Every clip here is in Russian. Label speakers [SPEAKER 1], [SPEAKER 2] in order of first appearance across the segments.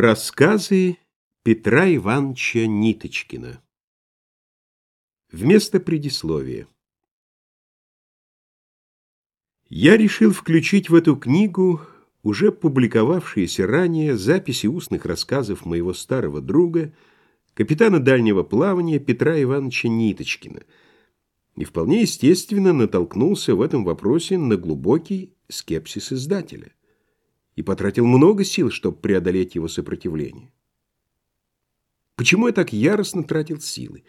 [SPEAKER 1] Рассказы Петра Ивановича Ниточкина. Вместо предисловия. Я решил включить в эту книгу уже публиковавшиеся ранее записи устных рассказов моего старого друга, капитана дальнего плавания Петра Ивановича Ниточкина, и вполне естественно натолкнулся в этом вопросе на глубокий скепсис издателя и потратил много сил, чтобы преодолеть его сопротивление. Почему я так яростно тратил силы?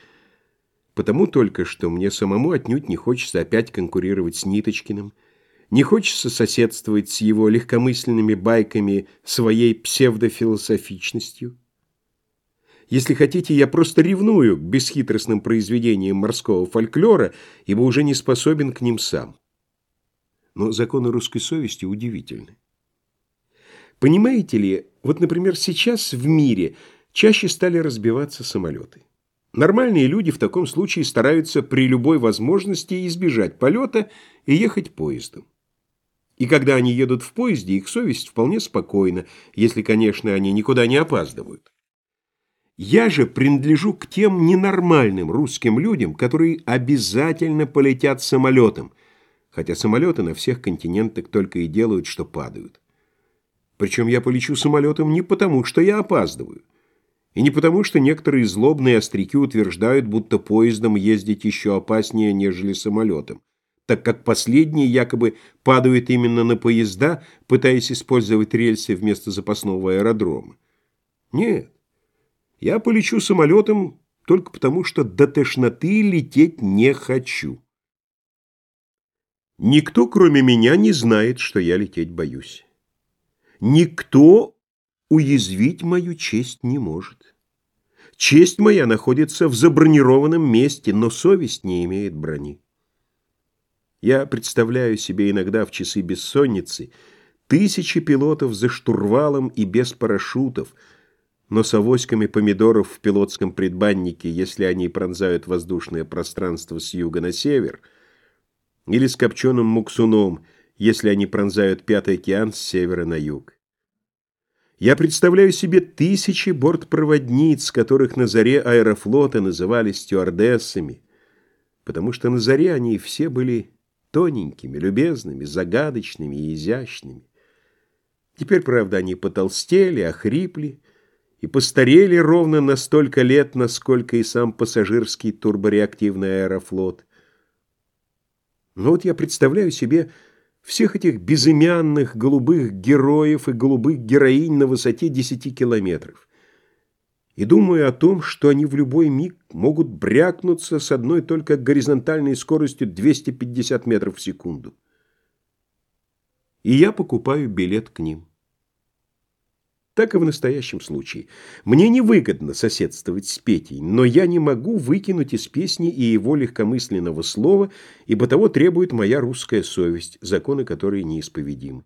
[SPEAKER 1] Потому только, что мне самому отнюдь не хочется опять конкурировать с Ниточкиным, не хочется соседствовать с его легкомысленными байками своей псевдофилософичностью. Если хотите, я просто ревную к бесхитростным произведениям морского фольклора, ибо уже не способен к ним сам. Но законы русской совести удивительны. Понимаете ли, вот, например, сейчас в мире чаще стали разбиваться самолеты. Нормальные люди в таком случае стараются при любой возможности избежать полета и ехать поездом. И когда они едут в поезде, их совесть вполне спокойна, если, конечно, они никуда не опаздывают. Я же принадлежу к тем ненормальным русским людям, которые обязательно полетят самолетом, хотя самолеты на всех континентах только и делают, что падают. Причем я полечу самолетом не потому, что я опаздываю. И не потому, что некоторые злобные остряки утверждают, будто поездом ездить еще опаснее, нежели самолетом, так как последние якобы падают именно на поезда, пытаясь использовать рельсы вместо запасного аэродрома. Нет, я полечу самолетом только потому, что до тошноты лететь не хочу. Никто, кроме меня, не знает, что я лететь боюсь. Никто уязвить мою честь не может. Честь моя находится в забронированном месте, но совесть не имеет брони. Я представляю себе иногда в часы бессонницы тысячи пилотов за штурвалом и без парашютов, но с авоськами помидоров в пилотском предбаннике, если они пронзают воздушное пространство с юга на север, или с копченым муксуном – если они пронзают Пятый океан с севера на юг. Я представляю себе тысячи бортпроводниц, которых на заре аэрофлота называли стюардессами, потому что на заре они все были тоненькими, любезными, загадочными и изящными. Теперь, правда, они потолстели, охрипли и постарели ровно на столько лет, насколько и сам пассажирский турбореактивный аэрофлот. Но вот я представляю себе всех этих безымянных голубых героев и голубых героинь на высоте 10 километров. И думаю о том, что они в любой миг могут брякнуться с одной только горизонтальной скоростью 250 метров в секунду. И я покупаю билет к ним. Так и в настоящем случае. Мне невыгодно соседствовать с Петей, но я не могу выкинуть из песни и его легкомысленного слова, ибо того требует моя русская совесть, законы которой неисповедимы.